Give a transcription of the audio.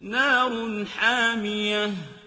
نَارٌ حَامِيَةٌ.